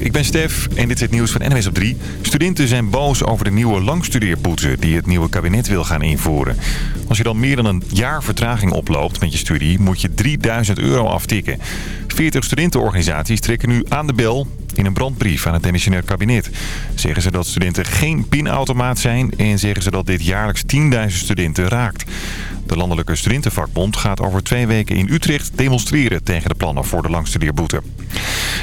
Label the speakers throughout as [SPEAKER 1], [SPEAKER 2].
[SPEAKER 1] Ik ben Stef en dit is het nieuws van NWS op 3. Studenten zijn boos over de nieuwe langstudeerboete die het nieuwe kabinet wil gaan invoeren. Als je dan meer dan een jaar vertraging oploopt met je studie, moet je 3000 euro aftikken. 40 studentenorganisaties trekken nu aan de bel in een brandbrief aan het demissionair kabinet. Zeggen ze dat studenten geen pinautomaat zijn en zeggen ze dat dit jaarlijks 10.000 studenten raakt. De Landelijke Studentenvakbond gaat over twee weken in Utrecht demonstreren tegen de plannen voor de langstudeerboete.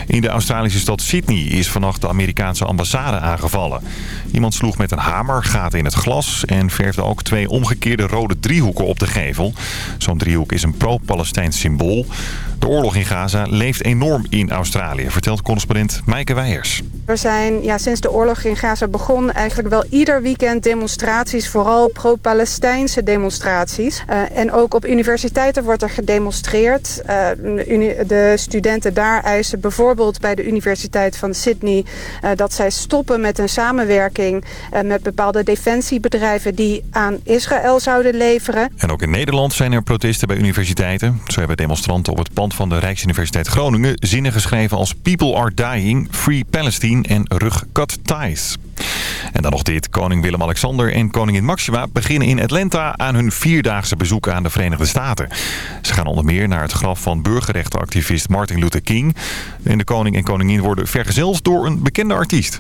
[SPEAKER 1] In de Australische stad Sydney is vannacht de Amerikaanse ambassade aangevallen. Iemand sloeg met een hamer gaten in het glas en verfde ook twee omgekeerde rode driehoeken op de gevel. Zo'n driehoek is een pro-Palestijns symbool. De oorlog in Gaza leeft enorm in Australië, vertelt correspondent Maaike Weijers.
[SPEAKER 2] Er zijn ja, sinds de oorlog in Gaza begon eigenlijk wel ieder weekend demonstraties, vooral pro-Palestijnse demonstraties. Uh, en ook op universiteiten wordt er gedemonstreerd. Uh, de studenten daar eisen bijvoorbeeld bij de Universiteit van Sydney uh, dat zij stoppen met een samenwerking met bepaalde defensiebedrijven die aan Israël zouden leveren.
[SPEAKER 1] En ook in Nederland zijn er protesten bij universiteiten. Zo hebben demonstranten op het pand van de Rijksuniversiteit Groningen zinnen geschreven als People are dying, Free Palestine en Rug Cut Ties. En dan nog dit. Koning Willem-Alexander en koningin Maxima beginnen in Atlanta aan hun vierdaagse bezoek aan de Verenigde Staten. Ze gaan onder meer naar het graf van burgerrechtenactivist Martin Luther King. En de koning en koningin worden vergezeld door een bekende artiest.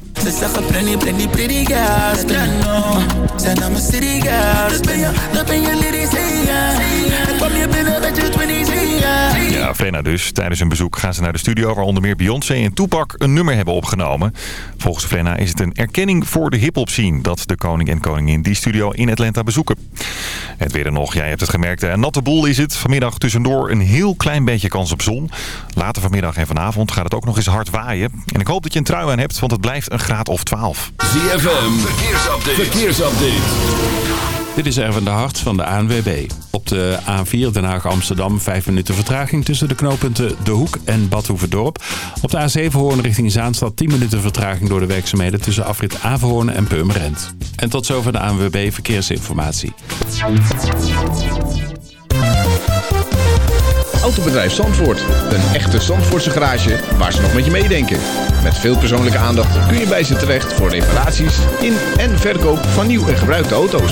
[SPEAKER 1] Zeggen pretty, pretty, pretty girls. Zijn naam is city girls. Dat ben je lyrisch, Kom je binnen met je 20 ja, Frenna dus. Tijdens hun bezoek gaan ze naar de studio waar onder meer Beyoncé en Tupac een nummer hebben opgenomen. Volgens Frenna is het een erkenning voor de hip-hop scene dat de koning en koningin die studio in Atlanta bezoeken. Het weer er nog, jij hebt het gemerkt, een natte boel is het. Vanmiddag tussendoor een heel klein beetje kans op zon. Later vanmiddag en vanavond gaat het ook nog eens hard waaien. En ik hoop dat je een trui aan hebt, want het blijft een graad of 12.
[SPEAKER 3] ZFM, verkeersupdate. verkeersupdate.
[SPEAKER 4] Dit is Erwin de Hart van de ANWB. Op de A4 Den Haag-Amsterdam 5 minuten vertraging tussen de knooppunten De Hoek en Badhoevedorp. Op de A7 Hoorn richting Zaanstad 10 minuten vertraging door de werkzaamheden tussen afrit Averhoorn en Purmerend. En tot zover de ANWB Verkeersinformatie.
[SPEAKER 5] Autobedrijf Zandvoort. Een echte Zandvoortse garage waar ze nog met je meedenken. Met veel persoonlijke aandacht kun je bij ze terecht voor reparaties in en verkoop van nieuw en gebruikte auto's.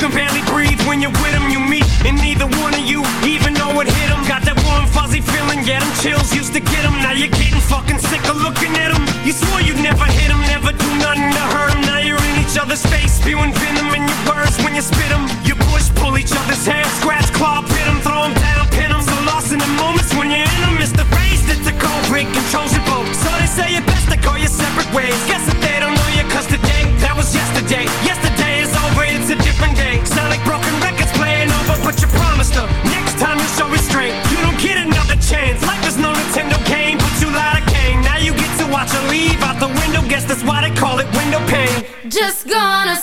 [SPEAKER 6] can barely breathe when you're with them? You meet, and neither one of you even know it hit them. Got that warm, fuzzy feeling, yeah, them chills used to get them. Now you're getting fucking sick of looking at them. You swore you'd never hit them, never do nothing to hurt them. Now you're in each other's face, spewing venom in your words when you spit them. You push, pull each other's hair, scratch, claw, pit them, throw them down, pin them. So lost in the moments when you're in them, it's the phrase that's the cold break controls your boat. So they say it best to go your separate ways. Guess that they don't know you, cause today, that was yesterday. Yesterday broken records playing over, but you promised her. Next time you show restraint, you don't get another chance. Life is no Nintendo game, but you lied again. Now you get to watch her leave out the window. Guess that's why they call it window pane.
[SPEAKER 7] Just gonna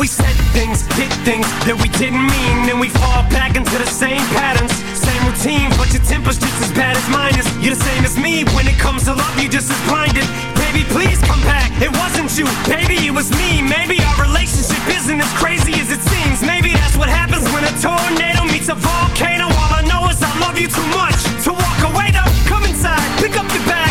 [SPEAKER 6] we said things, did things that we didn't mean, and we fall back into the same patterns, same routine. But your temper's just as bad as mine is. You're the same as me when it comes to love. You just as blinded. Baby, please come back. It wasn't you, baby, it was me. Maybe our relationship isn't as crazy as it seems. Maybe that's what happens when a tornado meets a volcano. All I know is I love you too much to walk away. Though, come inside, pick up your bags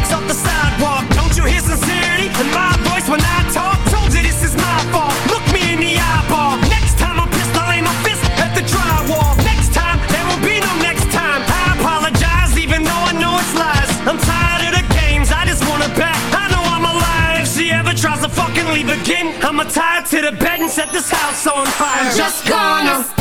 [SPEAKER 6] to the bed and set this house on fire. Just gonna.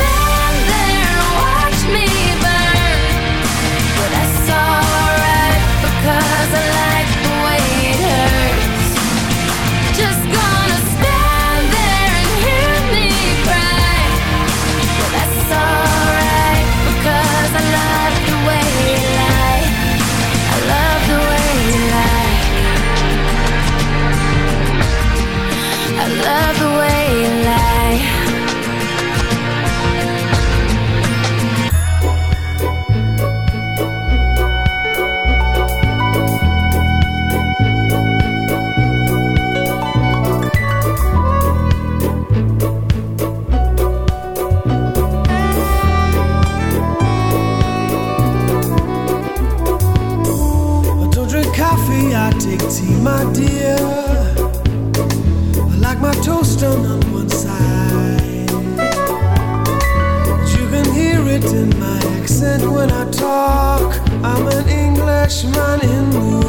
[SPEAKER 8] Englishman in New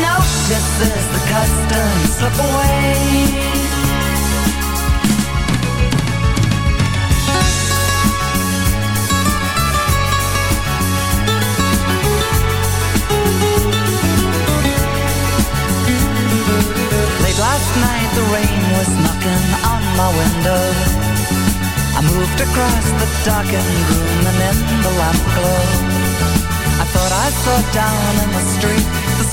[SPEAKER 9] Notices the customs slip away. Last night the rain was knocking on my window I moved across the darkened room and in the lamp glow. I thought I saw down in the street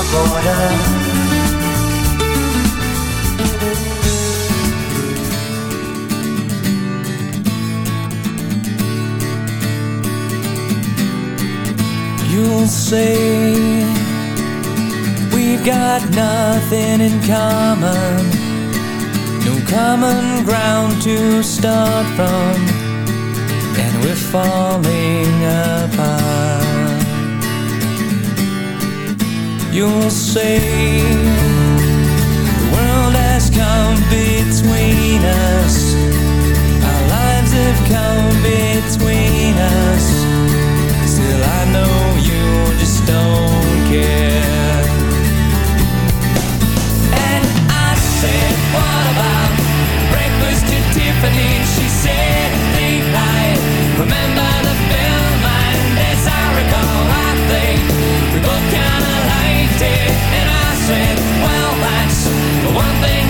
[SPEAKER 9] The border.
[SPEAKER 10] You'll say we've got nothing in common, no common ground to start from, and we're falling apart. You'll say the world has come between us, our lives have come between us. Still, I know you just don't care. One thing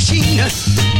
[SPEAKER 11] machine.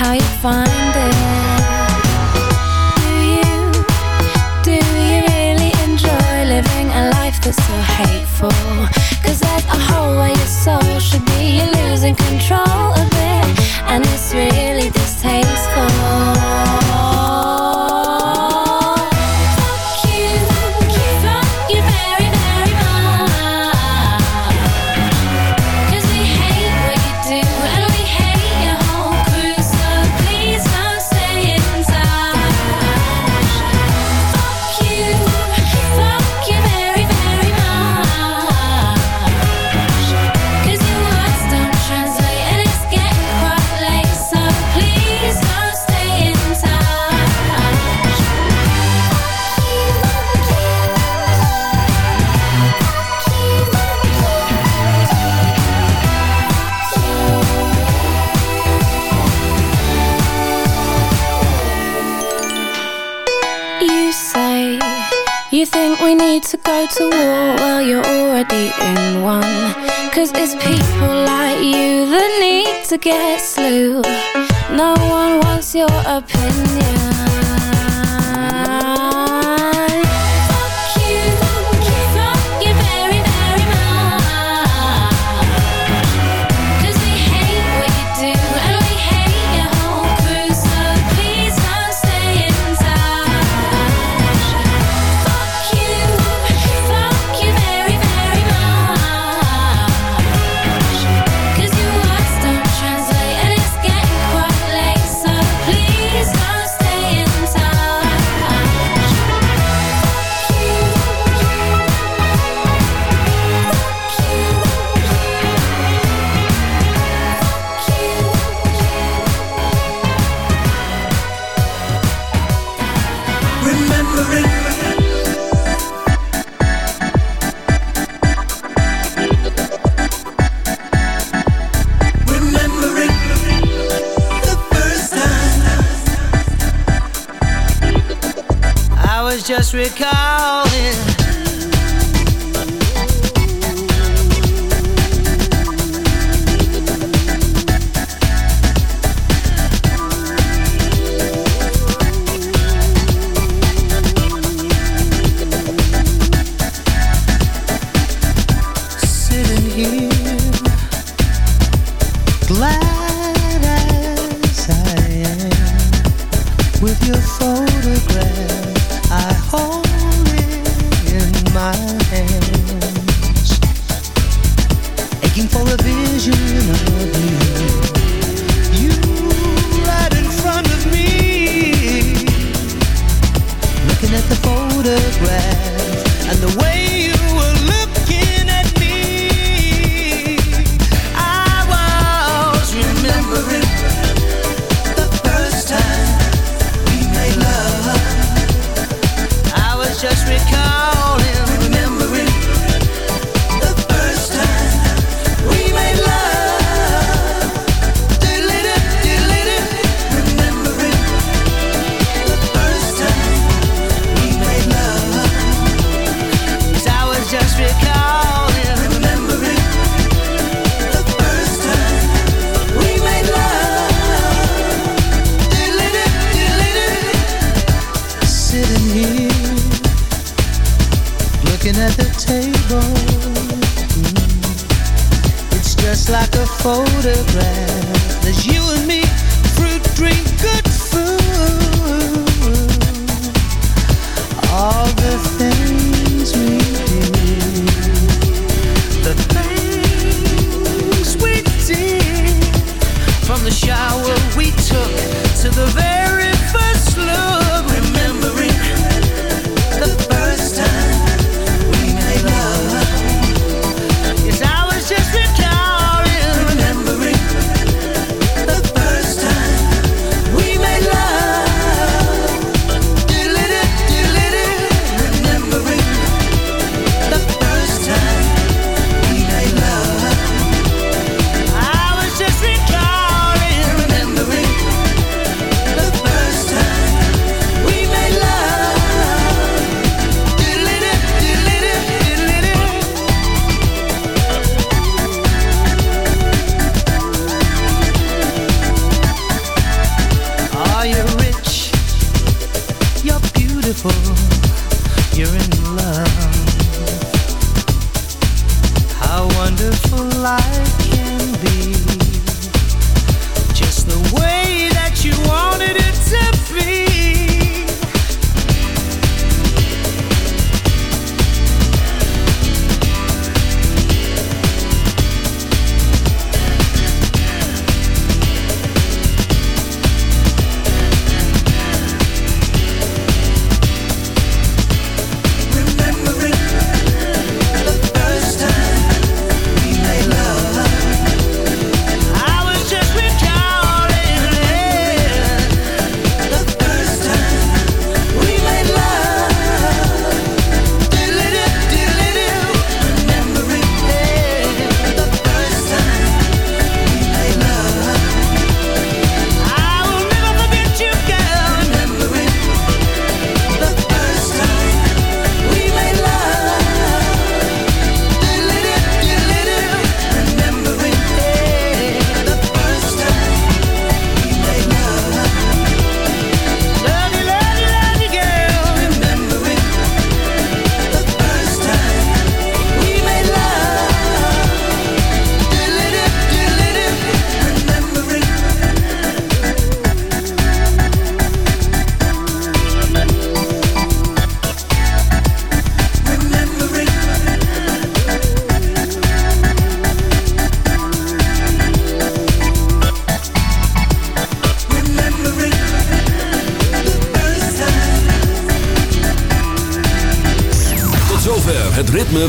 [SPEAKER 7] how you find